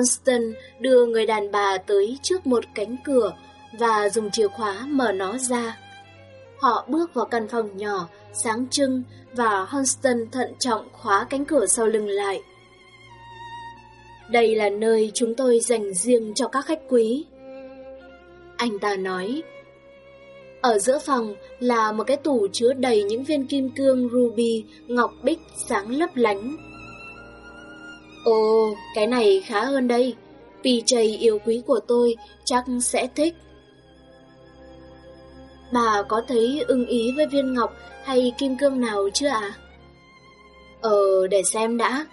Constant đưa người đàn bà tới trước một cánh cửa và dùng chìa khóa mở nó ra. Họ bước vào căn phòng nhỏ, sáng trưng và Honston thận trọng khóa cánh cửa sau lưng lại. Đây là nơi chúng tôi dành riêng cho các khách quý. Anh ta nói. Ở giữa phòng là một cái tủ chứa đầy những viên kim cương ruby, ngọc bích sáng lấp lánh Ồ, cái này khá hơn đây. PJ yêu quý của tôi chắc sẽ thích. Bà có thấy ưng ý với viên ngọc hay kim cương nào chưa ạ? À? Ờ, để xem đã.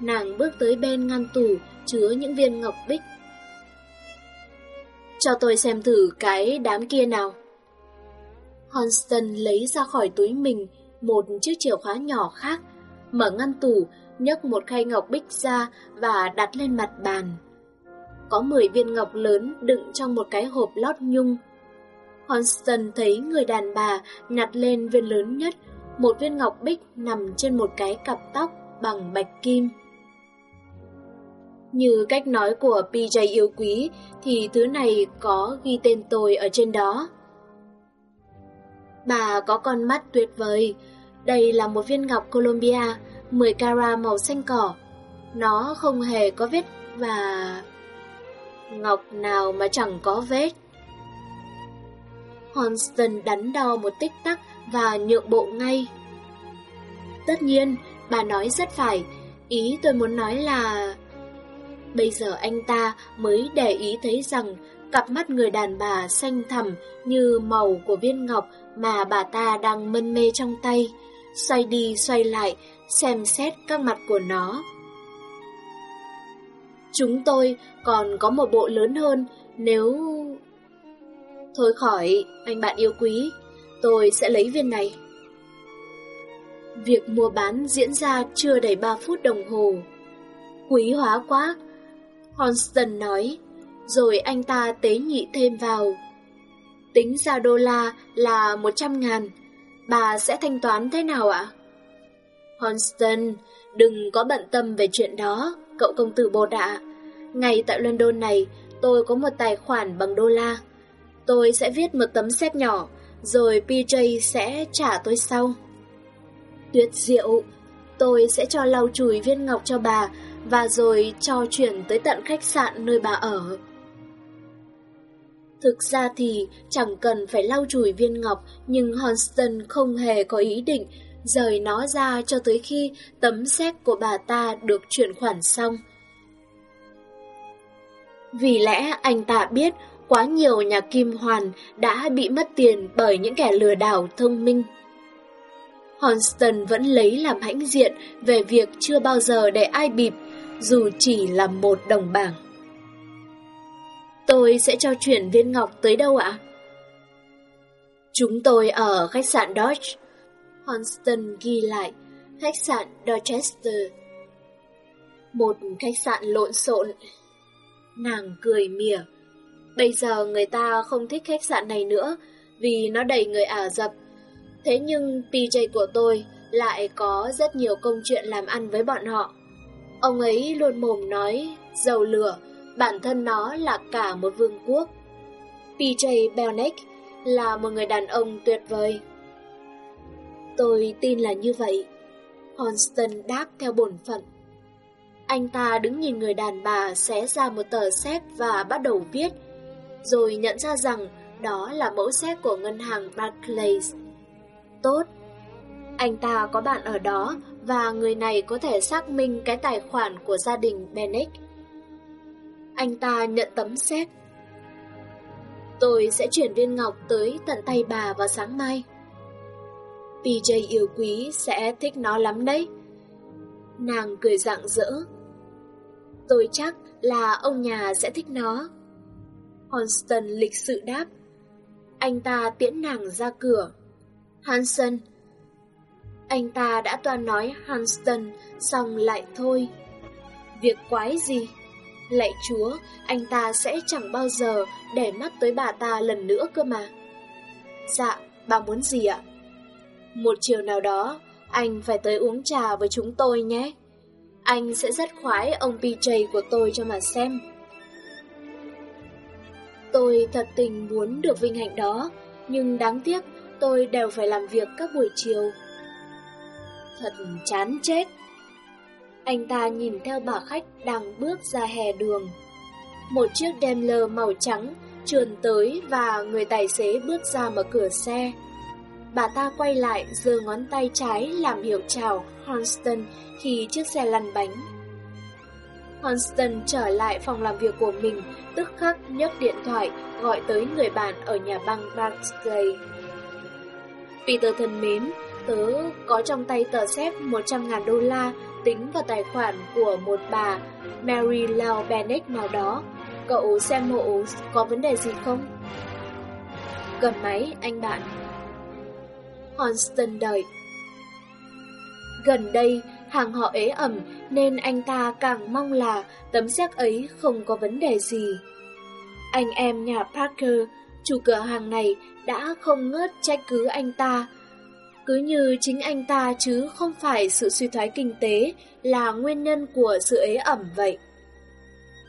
Nàng bước tới bên ngăn tủ chứa những viên ngọc bích. Cho tôi xem thử cái đám kia nào. Honston lấy ra khỏi túi mình một chiếc chìa khóa nhỏ khác, mở ngăn tủ nhấc một khay ngọc bích ra và đặt lên mặt bàn. Có 10 viên ngọc lớn đựng trong một cái hộp lót nhung. Honston thấy người đàn bà nhặt lên viên lớn nhất, một viên ngọc bích nằm trên một cái cặp tóc bằng bạch kim. Như cách nói của PJ yêu quý thì thứ này có ghi tên tôi ở trên đó. Bà có con mắt tuyệt vời. Đây là một viên ngọc Colombia 10 carat màu xanh cỏ. Nó không hề có vết và... Ngọc nào mà chẳng có vết. Honston đắn đo một tích tắc và nhượng bộ ngay. Tất nhiên, bà nói rất phải. Ý tôi muốn nói là... Bây giờ anh ta mới để ý thấy rằng cặp mắt người đàn bà xanh thẳm như màu của viên ngọc mà bà ta đang mân mê trong tay, xoay đi xoay lại xem xét các mặt của nó. Chúng tôi còn có một bộ lớn hơn nếu... Thôi khỏi, anh bạn yêu quý, tôi sẽ lấy viên này. Việc mua bán diễn ra chưa đầy 3 phút đồng hồ. Quý hóa quá, Honston nói, rồi anh ta tế nhị thêm vào. Tính ra đô la là 100 ngàn, bà sẽ thanh toán thế nào ạ? Honston, đừng có bận tâm về chuyện đó, cậu công tử bồ đạ. Ngay tại London này, tôi có một tài khoản bằng đô la. Tôi sẽ viết một tấm xét nhỏ, rồi PJ sẽ trả tôi sau. Tuyệt diệu, tôi sẽ cho lau chùi viên ngọc cho bà và rồi cho chuyển tới tận khách sạn nơi bà ở. Thực ra thì chẳng cần phải lau chùi viên ngọc, nhưng Honston không hề có ý định rời nó ra cho tới khi tấm séc của bà ta được chuyển khoản xong. Vì lẽ anh ta biết quá nhiều nhà kim hoàn đã bị mất tiền bởi những kẻ lừa đảo thông minh. Honston vẫn lấy làm hãnh diện về việc chưa bao giờ để ai bịp, dù chỉ là một đồng bảng. Tôi sẽ cho chuyển viên ngọc tới đâu ạ? Chúng tôi ở khách sạn Dodge, Honston ghi lại, khách sạn Dorchester. Một khách sạn lộn xộn. Nàng cười mỉa. Bây giờ người ta không thích khách sạn này nữa vì nó đầy người Ả Rập. Thế nhưng PJ của tôi lại có rất nhiều công chuyện làm ăn với bọn họ. Ông ấy luôn mồm nói, dầu lửa, bản thân nó là cả một vương quốc. PJ Belnick là một người đàn ông tuyệt vời. Tôi tin là như vậy. Honston đáp theo bổn phận. Anh ta đứng nhìn người đàn bà xé ra một tờ séc và bắt đầu viết, rồi nhận ra rằng đó là mẫu séc của ngân hàng Barclays. Tốt. Anh ta có bạn ở đó và người này có thể xác minh cái tài khoản của gia đình Bennett. Anh ta nhận tấm xét Tôi sẽ chuyển viên ngọc tới tận tay bà vào sáng mai. PJ yêu quý sẽ thích nó lắm đấy. Nàng cười rạng rỡ. Tôi chắc là ông nhà sẽ thích nó. Honston lịch sự đáp. Anh ta tiễn nàng ra cửa. Hanson. Anh ta đã toàn nói Hanston, xong lại thôi. Việc quái gì? Lạy chúa, anh ta sẽ chẳng bao giờ để mắt tới bà ta lần nữa cơ mà. Dạ, bà muốn gì ạ? Một chiều nào đó, anh phải tới uống trà với chúng tôi nhé. Anh sẽ rất khoái ông PJ của tôi cho mà xem. Tôi thật tình muốn được vinh hạnh đó, nhưng đáng tiếc tôi đều phải làm việc các buổi chiều. Thật chán chết. Anh ta nhìn theo bà khách đang bước ra hè đường. Một chiếc Daimler màu trắng trườn tới và người tài xế bước ra mở cửa xe. Bà ta quay lại giơ ngón tay trái làm hiệu chào Honston khi chiếc xe lăn bánh. Honston trở lại phòng làm việc của mình, tức khắc nhấc điện thoại gọi tới người bạn ở nhà băng Barclay. Peter thân mến, tớ có trong tay tờ xếp 100.000 đô la tính vào tài khoản của một bà Mary Lau Bennett nào đó. Cậu xem hộ có vấn đề gì không? Cầm máy, anh bạn. Honston đợi. Gần đây, hàng họ ế ẩm nên anh ta càng mong là tấm xác ấy không có vấn đề gì. Anh em nhà Parker, chủ cửa hàng này đã không ngớt trách cứ anh ta. Cứ như chính anh ta chứ không phải sự suy thoái kinh tế là nguyên nhân của sự ế ẩm vậy.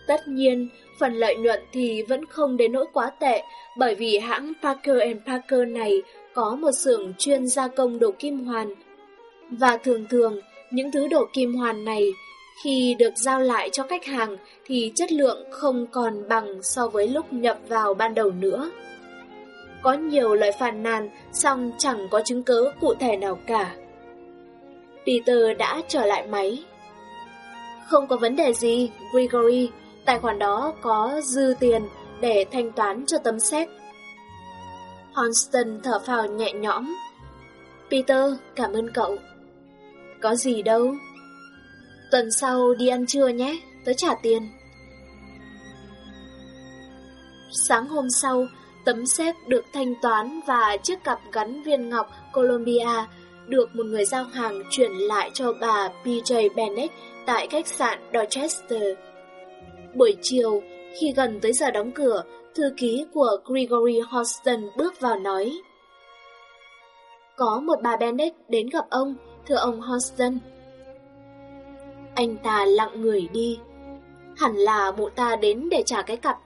Tất nhiên, phần lợi nhuận thì vẫn không đến nỗi quá tệ bởi vì hãng Parker Parker này có một xưởng chuyên gia công đồ kim hoàn. Và thường thường, những thứ đồ kim hoàn này khi được giao lại cho khách hàng thì chất lượng không còn bằng so với lúc nhập vào ban đầu nữa. Có nhiều lời phàn nàn, song chẳng có chứng cứ cụ thể nào cả. Peter đã trở lại máy. Không có vấn đề gì, Gregory, tài khoản đó có dư tiền để thanh toán cho tấm xét. Honston thở phào nhẹ nhõm. Peter, cảm ơn cậu. Có gì đâu. Tuần sau đi ăn trưa nhé, tớ trả tiền. Sáng hôm sau, tấm séc được thanh toán và chiếc cặp gắn viên ngọc Colombia được một người giao hàng chuyển lại cho bà PJ Bennett tại khách sạn Dorchester. Buổi chiều, khi gần tới giờ đóng cửa, thư ký của Gregory Houston bước vào nói Có một bà Bennett đến gặp ông, thưa ông Houston. Anh ta lặng người đi. Hẳn là mụ ta đến để trả cái cặp,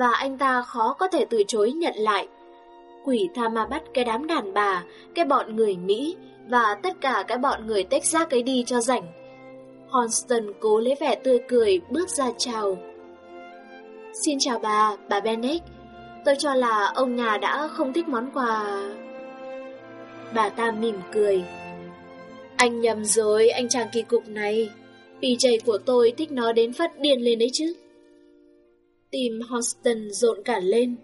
và anh ta khó có thể từ chối nhận lại. Quỷ tha ma bắt cái đám đàn bà, cái bọn người Mỹ, và tất cả cái bọn người Texas cái đi cho rảnh. Houston cố lấy vẻ tươi cười bước ra chào. Xin chào bà, bà Bennett. Tôi cho là ông nhà đã không thích món quà... Bà ta mỉm cười. Anh nhầm rồi, anh chàng kỳ cục này. PJ của tôi thích nó đến phát điên lên đấy chứ. Tim Houston rộn cả lên.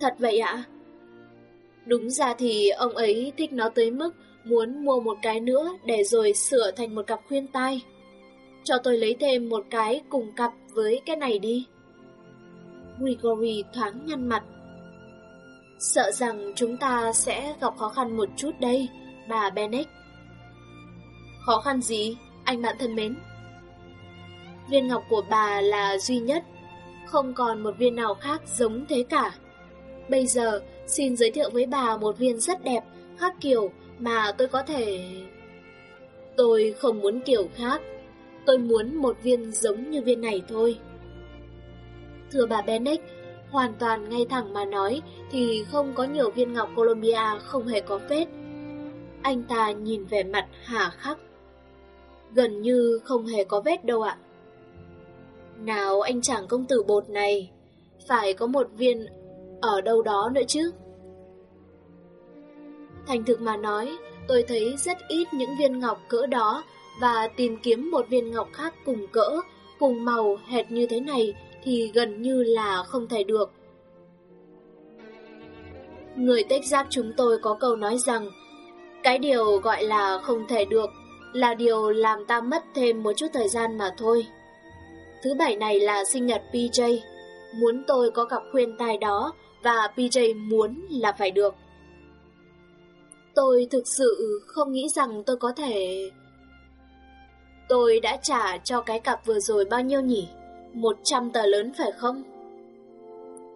Thật vậy ạ? Đúng ra thì ông ấy thích nó tới mức muốn mua một cái nữa để rồi sửa thành một cặp khuyên tai. Cho tôi lấy thêm một cái cùng cặp với cái này đi. Gregory thoáng nhăn mặt. Sợ rằng chúng ta sẽ gặp khó khăn một chút đây, bà Bennett. Khó khăn gì, anh bạn thân mến? Viên ngọc của bà là duy nhất, không còn một viên nào khác giống thế cả. Bây giờ, xin giới thiệu với bà một viên rất đẹp, khác kiểu mà tôi có thể... Tôi không muốn kiểu khác, tôi muốn một viên giống như viên này thôi. Thưa bà Bennett, hoàn toàn ngay thẳng mà nói thì không có nhiều viên ngọc Colombia không hề có vết. Anh ta nhìn vẻ mặt hà khắc. Gần như không hề có vết đâu ạ. Nào anh chàng công tử bột này, phải có một viên ở đâu đó nữa chứ. Thành thực mà nói, tôi thấy rất ít những viên ngọc cỡ đó và tìm kiếm một viên ngọc khác cùng cỡ, cùng màu hệt như thế này thì gần như là không thể được. Người Texas chúng tôi có câu nói rằng, cái điều gọi là không thể được là điều làm ta mất thêm một chút thời gian mà thôi. Thứ bảy này là sinh nhật PJ. Muốn tôi có cặp khuyên tai đó và PJ muốn là phải được. Tôi thực sự không nghĩ rằng tôi có thể... Tôi đã trả cho cái cặp vừa rồi bao nhiêu nhỉ? 100 tờ lớn phải không?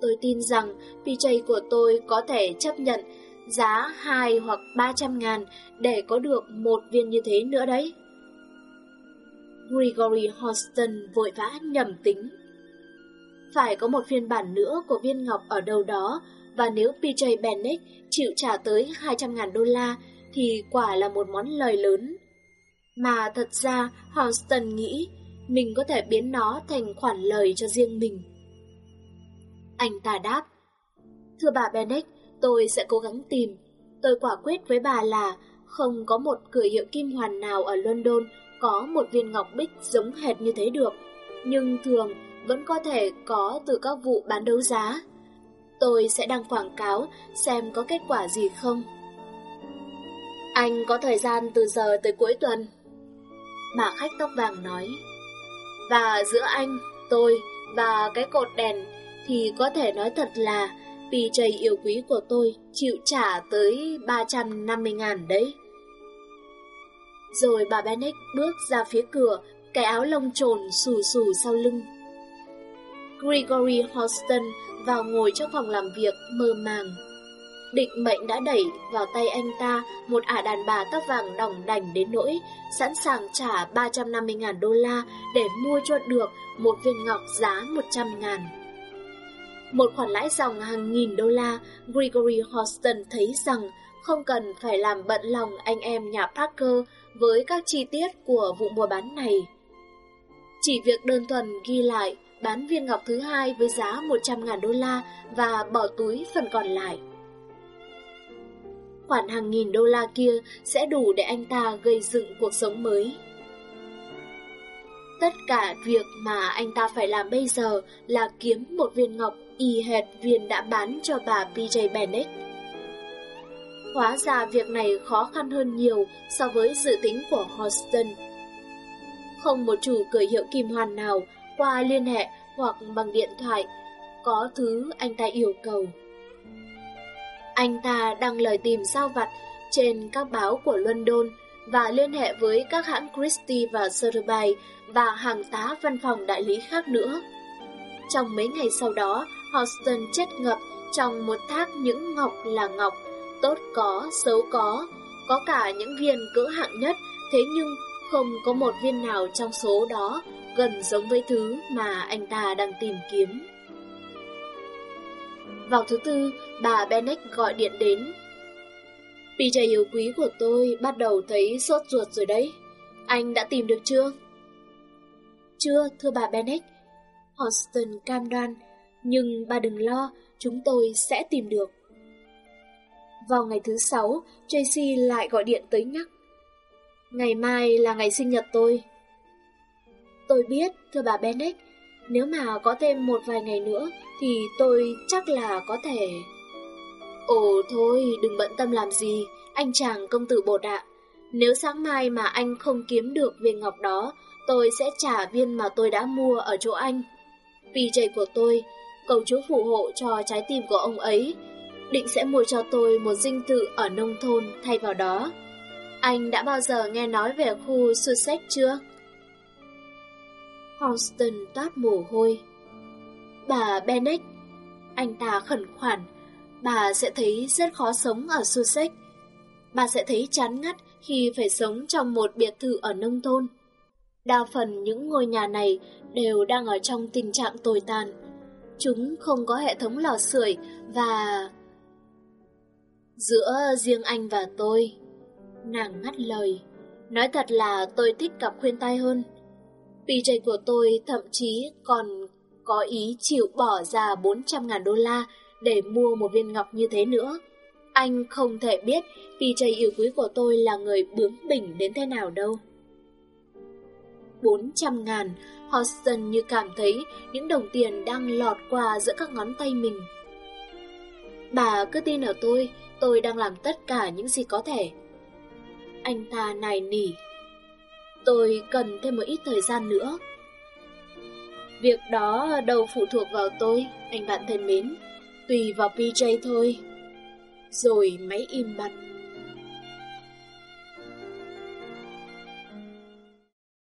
Tôi tin rằng PJ của tôi có thể chấp nhận giá 2 hoặc 300 ngàn để có được một viên như thế nữa đấy. Gregory Houston vội vã nhầm tính. Phải có một phiên bản nữa của viên ngọc ở đâu đó, và nếu PJ Bennett chịu trả tới 200 ngàn đô la thì quả là một món lời lớn. Mà thật ra Houston nghĩ mình có thể biến nó thành khoản lời cho riêng mình. Anh ta đáp, Thưa bà Bennett, tôi sẽ cố gắng tìm. Tôi quả quyết với bà là không có một cửa hiệu kim hoàn nào ở London có một viên ngọc bích giống hệt như thế được, nhưng thường vẫn có thể có từ các vụ bán đấu giá. Tôi sẽ đăng quảng cáo xem có kết quả gì không. Anh có thời gian từ giờ tới cuối tuần. Bà khách tóc vàng nói. Và giữa anh, tôi và cái cột đèn thì có thể nói thật là PJ yêu quý của tôi chịu trả tới 350 ngàn đấy. Rồi bà Bennett bước ra phía cửa, cái áo lông trồn xù xù sau lưng. Gregory Houston vào ngồi trong phòng làm việc mơ màng. Định mệnh đã đẩy vào tay anh ta một ả đàn bà tóc vàng đỏng đảnh đến nỗi sẵn sàng trả 350.000 đô la để mua cho được một viên ngọc giá 100 ngàn. Một khoản lãi dòng hàng nghìn đô la, Gregory Houston thấy rằng không cần phải làm bận lòng anh em nhà Parker với các chi tiết của vụ mua bán này. Chỉ việc đơn thuần ghi lại bán viên ngọc thứ hai với giá 100.000 đô la và bỏ túi phần còn lại. Khoản hàng nghìn đô la kia sẽ đủ để anh ta gây dựng cuộc sống mới. Tất cả việc mà anh ta phải làm bây giờ là kiếm một viên ngọc y hệt viên đã bán cho bà PJ Bennett. Hóa ra việc này khó khăn hơn nhiều so với dự tính của Houston. Không một chủ cửa hiệu kim hoàn nào qua liên hệ hoặc bằng điện thoại có thứ anh ta yêu cầu. Anh ta đăng lời tìm sao vặt trên các báo của London và liên hệ với các hãng Christie và Sotheby và hàng tá văn phòng đại lý khác nữa. Trong mấy ngày sau đó, Houston chết ngập trong một thác những ngọc là ngọc, tốt có, xấu có, có cả những viên cỡ hạng nhất, thế nhưng không có một viên nào trong số đó gần giống với thứ mà anh ta đang tìm kiếm. Vào thứ tư, bà Bennett gọi điện đến. PJ yêu quý của tôi bắt đầu thấy sốt ruột rồi đấy. Anh đã tìm được chưa? Chưa, thưa bà Bennett. Houston cam đoan, nhưng bà đừng lo, chúng tôi sẽ tìm được. Vào ngày thứ sáu, Tracy lại gọi điện tới nhắc. Ngày mai là ngày sinh nhật tôi. Tôi biết, thưa bà Bennett, nếu mà có thêm một vài ngày nữa thì tôi chắc là có thể... Ồ thôi, đừng bận tâm làm gì, anh chàng công tử bột ạ. Nếu sáng mai mà anh không kiếm được viên ngọc đó, tôi sẽ trả viên mà tôi đã mua ở chỗ anh. PJ của tôi, cầu chúa phù hộ cho trái tim của ông ấy, định sẽ mua cho tôi một dinh thự ở nông thôn thay vào đó. Anh đã bao giờ nghe nói về khu Sussex chưa? Houston toát mồ hôi. Bà Bennett, anh ta khẩn khoản, bà sẽ thấy rất khó sống ở Sussex. Bà sẽ thấy chán ngắt khi phải sống trong một biệt thự ở nông thôn. Đa phần những ngôi nhà này đều đang ở trong tình trạng tồi tàn. Chúng không có hệ thống lò sưởi và... Giữa riêng anh và tôi, nàng ngắt lời. Nói thật là tôi thích cặp khuyên tai hơn. PJ của tôi thậm chí còn có ý chịu bỏ ra 400.000 đô la để mua một viên ngọc như thế nữa. Anh không thể biết PJ yêu quý của tôi là người bướng bỉnh đến thế nào đâu. 400 ngàn, Houston như cảm thấy những đồng tiền đang lọt qua giữa các ngón tay mình. Bà cứ tin ở tôi, tôi đang làm tất cả những gì có thể. Anh ta nài nỉ Tôi cần thêm một ít thời gian nữa. Việc đó đâu phụ thuộc vào tôi, anh bạn thân mến. Tùy vào PJ thôi. Rồi máy im bặt.